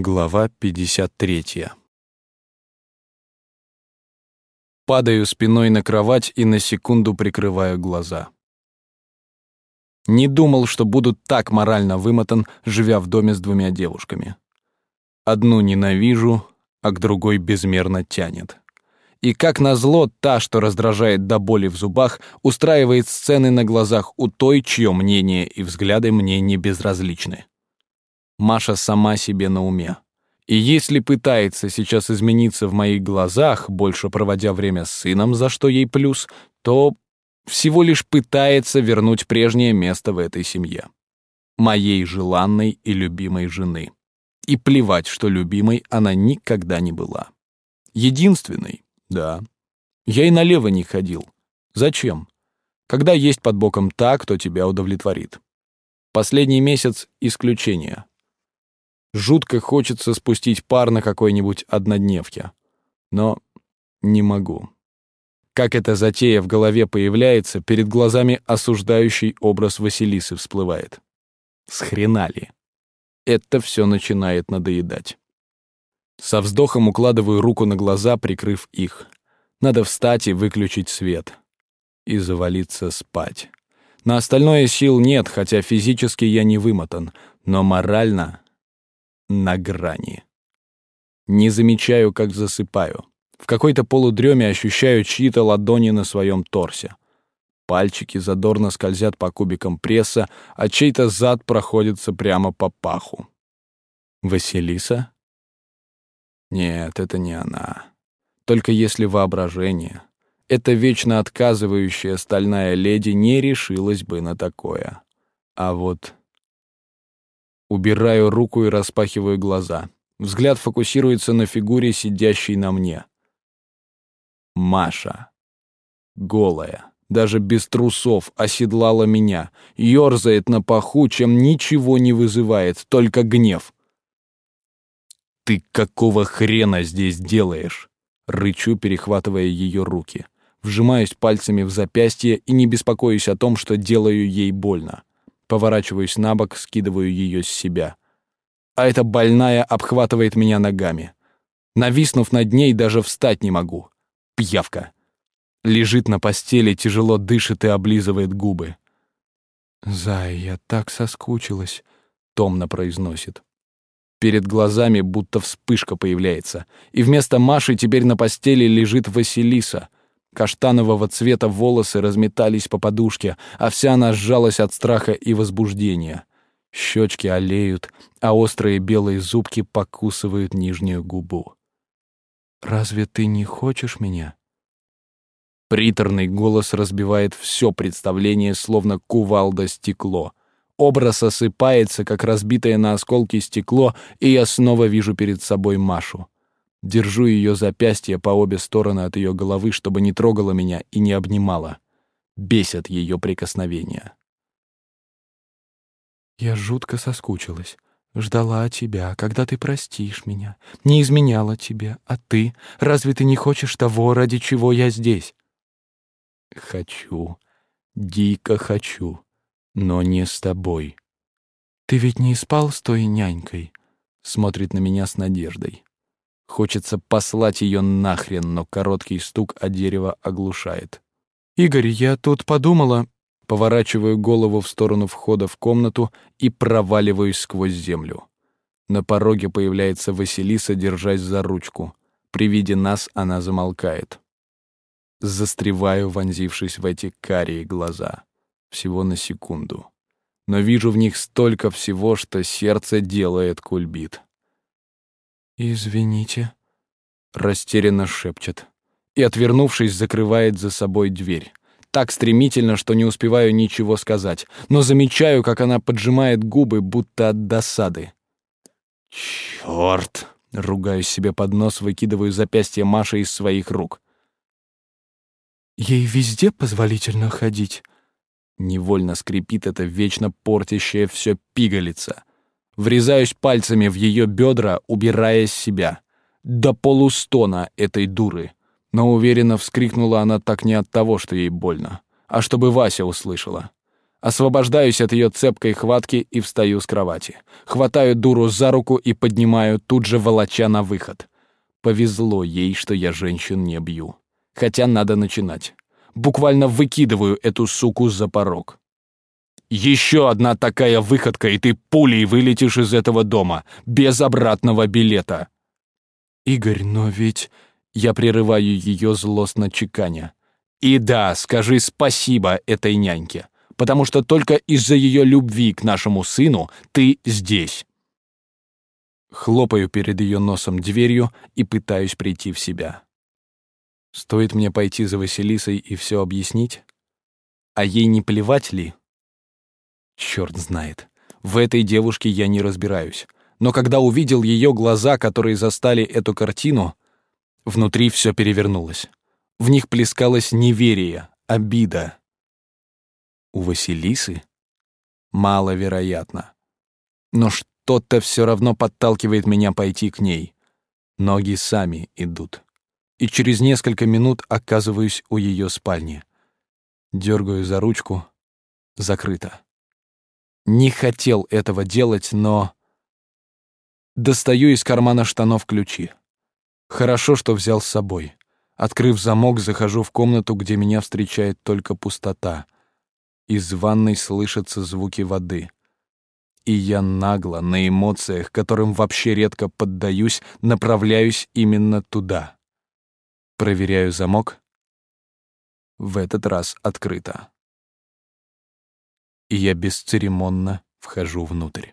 Глава 53. Падаю спиной на кровать и на секунду прикрываю глаза. Не думал, что буду так морально вымотан, живя в доме с двумя девушками. Одну ненавижу, а к другой безмерно тянет. И как назло, та, что раздражает до боли в зубах, устраивает сцены на глазах у той, чье мнение и взгляды мне не безразличны. Маша сама себе на уме. И если пытается сейчас измениться в моих глазах, больше проводя время с сыном, за что ей плюс, то всего лишь пытается вернуть прежнее место в этой семье. Моей желанной и любимой жены. И плевать, что любимой она никогда не была. Единственной, да. Я и налево не ходил. Зачем? Когда есть под боком та, кто тебя удовлетворит. Последний месяц — исключение. Жутко хочется спустить пар на какой-нибудь однодневке. Но не могу. Как эта затея в голове появляется, перед глазами осуждающий образ Василисы всплывает. С хрена ли? Это все начинает надоедать. Со вздохом укладываю руку на глаза, прикрыв их. Надо встать и выключить свет. И завалиться спать. На остальное сил нет, хотя физически я не вымотан, но морально на грани. Не замечаю, как засыпаю. В какой-то полудреме ощущаю чьи-то ладони на своем торсе. Пальчики задорно скользят по кубикам пресса, а чей-то зад проходится прямо по паху. Василиса? Нет, это не она. Только если воображение. Эта вечно отказывающая стальная леди не решилась бы на такое. А вот Убираю руку и распахиваю глаза. Взгляд фокусируется на фигуре, сидящей на мне. Маша. Голая, даже без трусов, оседлала меня, ёрзает на паху, чем ничего не вызывает, только гнев. «Ты какого хрена здесь делаешь?» Рычу, перехватывая ее руки. Вжимаюсь пальцами в запястье и не беспокоюсь о том, что делаю ей больно. Поворачиваюсь на бок, скидываю ее с себя. А эта больная обхватывает меня ногами. Нависнув над ней, даже встать не могу. Пьявка. Лежит на постели, тяжело дышит и облизывает губы. «Зай, я так соскучилась», — томно произносит. Перед глазами будто вспышка появляется, и вместо Маши теперь на постели лежит Василиса — Каштанового цвета волосы разметались по подушке, а вся она сжалась от страха и возбуждения. Щечки олеют, а острые белые зубки покусывают нижнюю губу. «Разве ты не хочешь меня?» Приторный голос разбивает все представление, словно кувалда стекло. Образ осыпается, как разбитое на осколки стекло, и я снова вижу перед собой Машу. Держу ее запястья по обе стороны от ее головы, чтобы не трогала меня и не обнимала. Бесят ее прикосновения. Я жутко соскучилась. Ждала тебя, когда ты простишь меня. Не изменяла тебе. А ты? Разве ты не хочешь того, ради чего я здесь? Хочу. Дико хочу. Но не с тобой. Ты ведь не спал с той нянькой? Смотрит на меня с надеждой. Хочется послать ее нахрен, но короткий стук о дерево оглушает. «Игорь, я тут подумала...» Поворачиваю голову в сторону входа в комнату и проваливаюсь сквозь землю. На пороге появляется Василиса, держась за ручку. При виде нас она замолкает. Застреваю, вонзившись в эти карие глаза. Всего на секунду. Но вижу в них столько всего, что сердце делает кульбит. «Извините», — растерянно шепчет. И, отвернувшись, закрывает за собой дверь. Так стремительно, что не успеваю ничего сказать, но замечаю, как она поджимает губы, будто от досады. «Чёрт!» — ругаюсь себе под нос, выкидываю запястье Маши из своих рук. «Ей везде позволительно ходить?» Невольно скрипит эта вечно портящая все пигалица. Врезаюсь пальцами в ее бедра, убирая себя. До полустона этой дуры. Но уверенно вскрикнула она так не от того, что ей больно, а чтобы Вася услышала. Освобождаюсь от ее цепкой хватки и встаю с кровати. Хватаю дуру за руку и поднимаю, тут же волоча на выход. Повезло ей, что я женщин не бью. Хотя надо начинать. Буквально выкидываю эту суку за порог. Еще одна такая выходка, и ты пулей вылетишь из этого дома, без обратного билета. Игорь, но ведь... Я прерываю ее злостно чеканя. И да, скажи спасибо этой няньке, потому что только из-за ее любви к нашему сыну ты здесь. Хлопаю перед ее носом дверью и пытаюсь прийти в себя. Стоит мне пойти за Василисой и все объяснить? А ей не плевать ли? Черт знает. В этой девушке я не разбираюсь. Но когда увидел ее глаза, которые застали эту картину, внутри все перевернулось. В них плескалось неверие, обида. У Василисы? Маловероятно. Но что-то все равно подталкивает меня пойти к ней. Ноги сами идут и через несколько минут оказываюсь у ее спальни. Дергаю за ручку. Закрыто. Не хотел этого делать, но... Достаю из кармана штанов ключи. Хорошо, что взял с собой. Открыв замок, захожу в комнату, где меня встречает только пустота. Из ванной слышатся звуки воды. И я нагло, на эмоциях, которым вообще редко поддаюсь, направляюсь именно туда. Проверяю замок. В этот раз открыто. И я бесцеремонно вхожу внутрь.